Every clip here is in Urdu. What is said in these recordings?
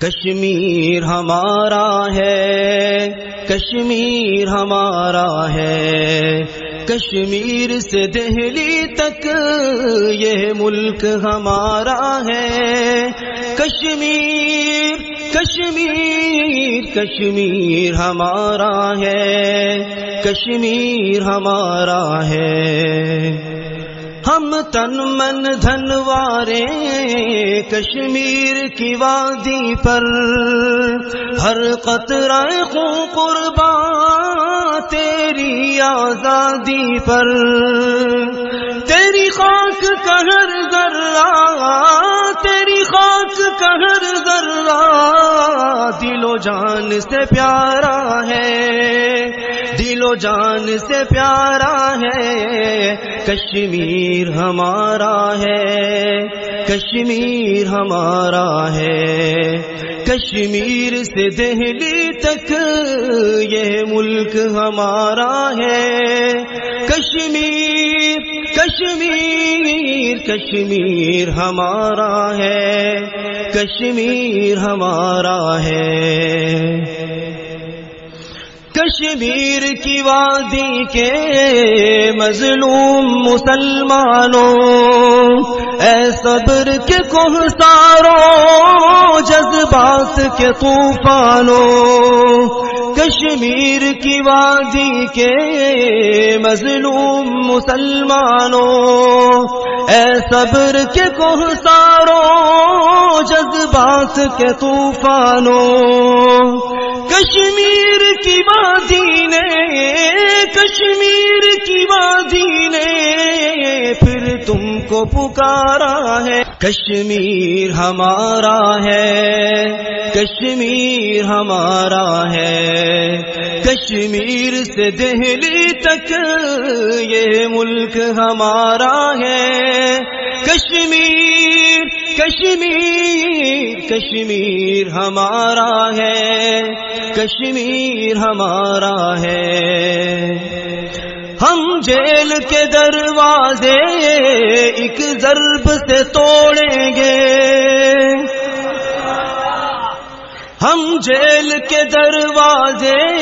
کشمیر ہمارا ہے، کشمیر ہمارا ہے۔ کشمیر سے دہلی تک یہ ملک ہمارا ہے۔ کشمیر کشمیر کشمیر ہمارا ہے۔ کشمیر ہمارا ہے۔ ہم تن من دھنوارے کشمیر کی وادی پر ہر قطرہ خون قربان تیری آزادی پر تیری خاک کا ہر ذرہ، تیری خاک کا ہر ذرہ دل و جان سے پیارا ہے، دل و جان سے پیارا ہے، کشمیر ہمارا ہے۔ کشمیر ہمارا ہے۔ کشمیر سے دہلی تک یہ ملک ہمارا ہے۔ کشمیر کشمیر کشمیر ہمارا ہے۔ کشمیر ہمارا ہے۔ کشمیر کی وادی کے مظلوم مسلمانوں، اے صبر کے کوہساروں جذبات کے طوفانوں، کشمیر کی وادی کے مظلوم مسلمانوں، اے صبر کے کوہساروں جذبات کے طوفانوں۔ کشمیر کی وادی نے، کشمیر کی وادی نے، پھر تم کو پکارا ہے۔ کشمیر ہمارا ہے، کشمیر ہمارا ہے۔ کشمیر سے دہلی تک یہ ملک ہمارا ہے۔ کشمیر کشمیر کشمیر ہمارا ہے، کشمیر ہمارا ہے۔ ہم جیل کے دروازے ایک ضرب سے توڑیں گے۔ ہم جیل کے دروازے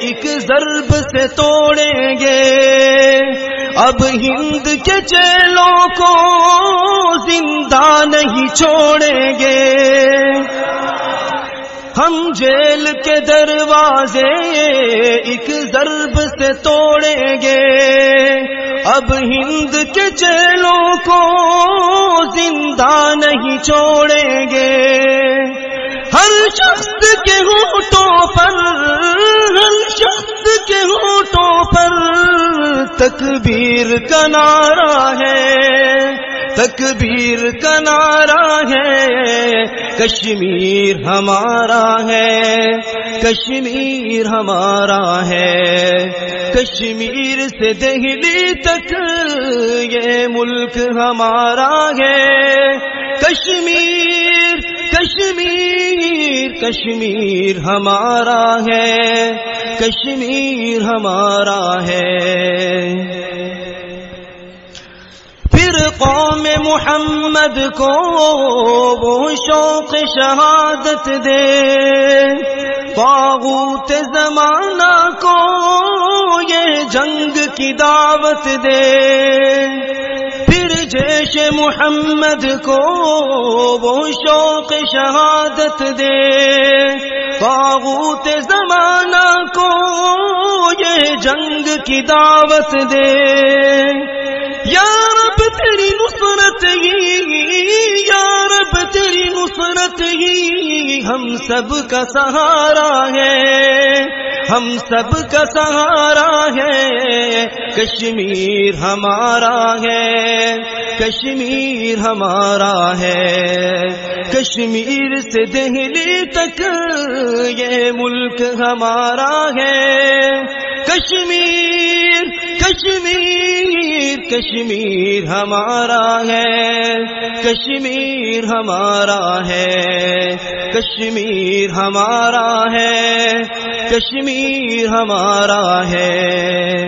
ایک ضرب سے توڑیں گے۔ اب ہند کے چیلوں کو زندہ نہیں چھوڑیں گے۔ ہم جیل کے دروازے ایک ضرب سے توڑیں گے۔ اب ہند کے چیلوں کو زندہ نہیں چھوڑیں گے۔ ہر شخص کے ہوٹوں پر تکبیر کا نعرہ ہے، تکبیر کا نعرہ ہے، کشمیر ہمارا ہے، کشمیر ہمارا ہے، کشمیر سے دہلی تک یہ ملک ہمارا ہے، کشمیر کشمیر کشمیر ہمارا ہے، کشمیر ہمارا ہے۔ پھر قوم محمد کو وہ شوق شہادت دے۔ باغوت زمانہ کو یہ جنگ کی دعوت دے۔ جیش محمد کو وہ شوق شہادت دے۔ باغوت زمانہ کو یہ جنگ کی دعوت دے۔ یا رب تیری نصرت ہی، یا رب تیری نصرت ہی، ہم سب کا سہارا ہے۔ ہم سب کا سہارا ہے، کشمیر ہمارا ہے۔ کشمیر ہمارا ہے۔ کشمیر سے دہلی تک یہ ملک ہمارا ہے۔ کشمیر کشمیر کشمیر ہمارا ہے۔ کشمیر ہمارا ہے۔ کشمیر ہمارا ہے۔ کشمیر ہمارا ہے۔